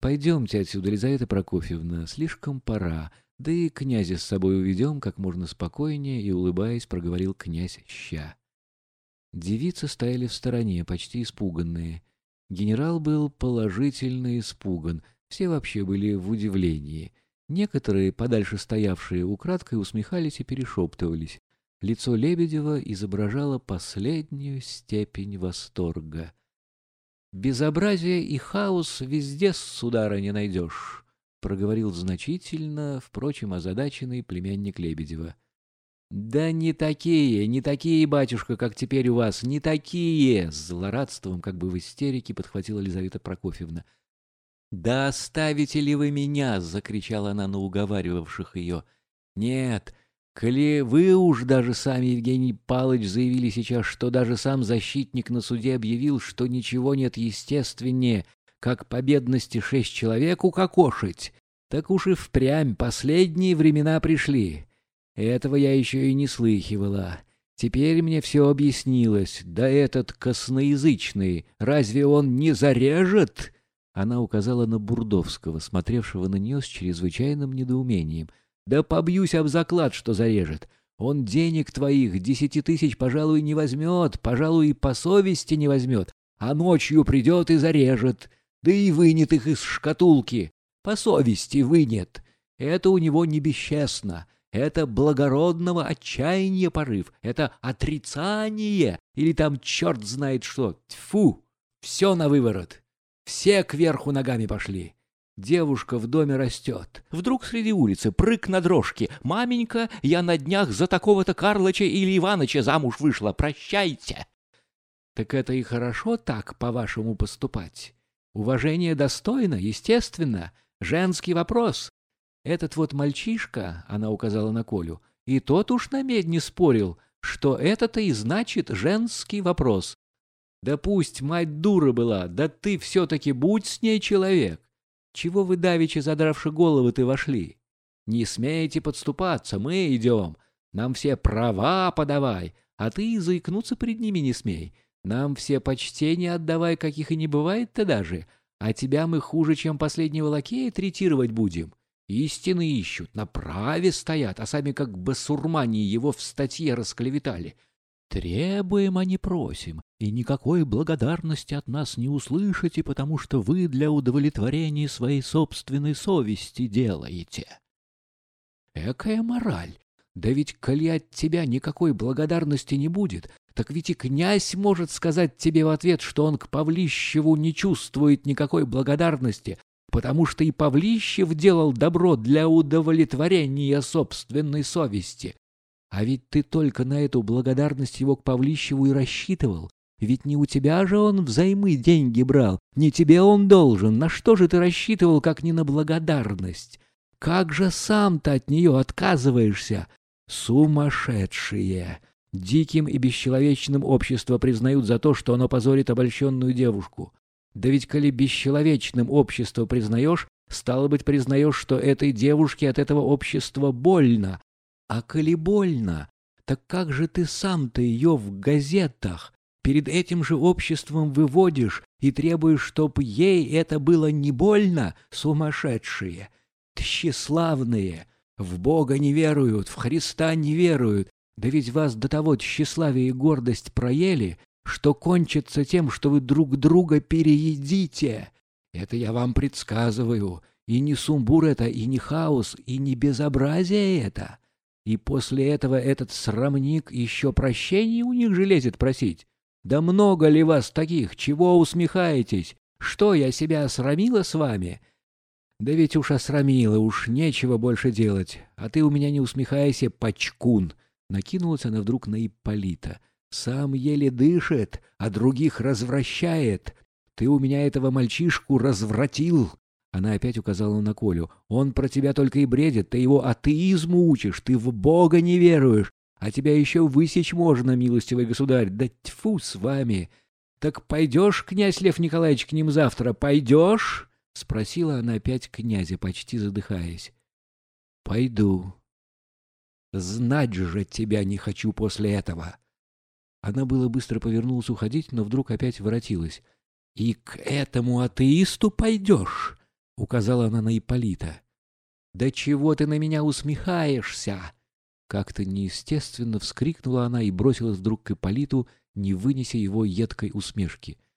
Пойдемте отсюда, Лизавета Прокофьевна, слишком пора. Да и князя с собой уведем как можно спокойнее, и, улыбаясь, проговорил князь Ща. Девицы стояли в стороне, почти испуганные. Генерал был положительно испуган, все вообще были в удивлении. Некоторые, подальше стоявшие, украдкой усмехались и перешептывались. Лицо Лебедева изображало последнюю степень восторга. «Безобразие и хаос везде, судара, не найдешь», — проговорил значительно, впрочем, озадаченный племянник Лебедева. «Да не такие, не такие, батюшка, как теперь у вас, не такие!» С злорадством, как бы в истерике, подхватила Елизавета Прокофьевна. «Да оставите ли вы меня?» — закричала она на уговаривавших ее. «Нет, коли вы уж даже сами, Евгений Палыч, заявили сейчас, что даже сам защитник на суде объявил, что ничего нет естественнее, как по бедности шесть человек укокошить, так уж и впрямь последние времена пришли». Этого я еще и не слыхивала. Теперь мне все объяснилось. Да этот косноязычный, разве он не зарежет?» Она указала на Бурдовского, смотревшего на нее с чрезвычайным недоумением. «Да побьюсь об заклад, что зарежет. Он денег твоих, десяти тысяч, пожалуй, не возьмет, пожалуй, и по совести не возьмет, а ночью придет и зарежет, да и вынет их из шкатулки. По совести вынет. Это у него не бесчестно. Это благородного отчаяния порыв, это отрицание или там черт знает что. Тьфу! Все на выворот. Все кверху ногами пошли. Девушка в доме растет. Вдруг среди улицы прыг на дрожке. «Маменька, я на днях за такого-то Карлыча или Иваныча замуж вышла. Прощайте!» Так это и хорошо так, по-вашему, поступать. Уважение достойно, естественно. Женский вопрос. Этот вот мальчишка, она указала на Колю, и тот уж на медь не спорил, что это-то и значит женский вопрос. Да пусть мать дура была, да ты все-таки будь с ней человек. Чего вы, давеча, задравши головы, ты вошли? Не смейте подступаться, мы идем. Нам все права подавай, а ты и заикнуться пред ними не смей. Нам все почтения отдавай, каких и не бывает-то даже, а тебя мы хуже, чем последнего лакея, третировать будем. Истины ищут, на праве стоят, а сами как басурмане его в статье расклеветали. Требуем, а не просим, и никакой благодарности от нас не услышите, потому что вы для удовлетворения своей собственной совести делаете. Экая мораль! Да ведь, коли от тебя никакой благодарности не будет, так ведь и князь может сказать тебе в ответ, что он к Павлищеву не чувствует никакой благодарности, потому что и Павлищев делал добро для удовлетворения собственной совести. А ведь ты только на эту благодарность его к Павлищеву и рассчитывал. Ведь не у тебя же он взаймы деньги брал, не тебе он должен. На что же ты рассчитывал, как не на благодарность? Как же сам-то от нее отказываешься? Сумасшедшие! Диким и бесчеловечным общество признают за то, что оно позорит обольщенную девушку. Да ведь коли бесчеловечным общество признаешь, стало быть, признаешь, что этой девушке от этого общества больно. А коли больно, так как же ты сам-то ее в газетах перед этим же обществом выводишь и требуешь, чтоб ей это было не больно, сумасшедшие, тщеславные, в Бога не веруют, в Христа не веруют, да ведь вас до того тщеславие и гордость проели, что кончится тем, что вы друг друга переедите. Это я вам предсказываю. И не сумбур это, и не хаос, и не безобразие это. И после этого этот срамник еще прощения у них же лезет просить. Да много ли вас таких? Чего усмехаетесь? Что, я себя осрамила с вами? Да ведь уж осрамила, уж нечего больше делать. А ты у меня не усмехайся, пачкун. Накинулась она вдруг на Ипполита. Сам еле дышит, а других развращает. Ты у меня этого мальчишку развратил. Она опять указала на Колю. Он про тебя только и бредит. Ты его атеизму учишь, ты в Бога не веруешь. А тебя еще высечь можно, милостивый государь. Да тьфу с вами. Так пойдешь, князь Лев Николаевич, к ним завтра? Пойдешь? Спросила она опять князя, почти задыхаясь. Пойду. Знать же тебя не хочу после этого. Она было быстро повернулась уходить, но вдруг опять воротилась. «И к этому атеисту пойдешь? Указала она на Ипполита. «Да чего ты на меня усмехаешься?» Как-то неестественно вскрикнула она и бросилась вдруг к Ипполиту, не вынеся его едкой усмешки —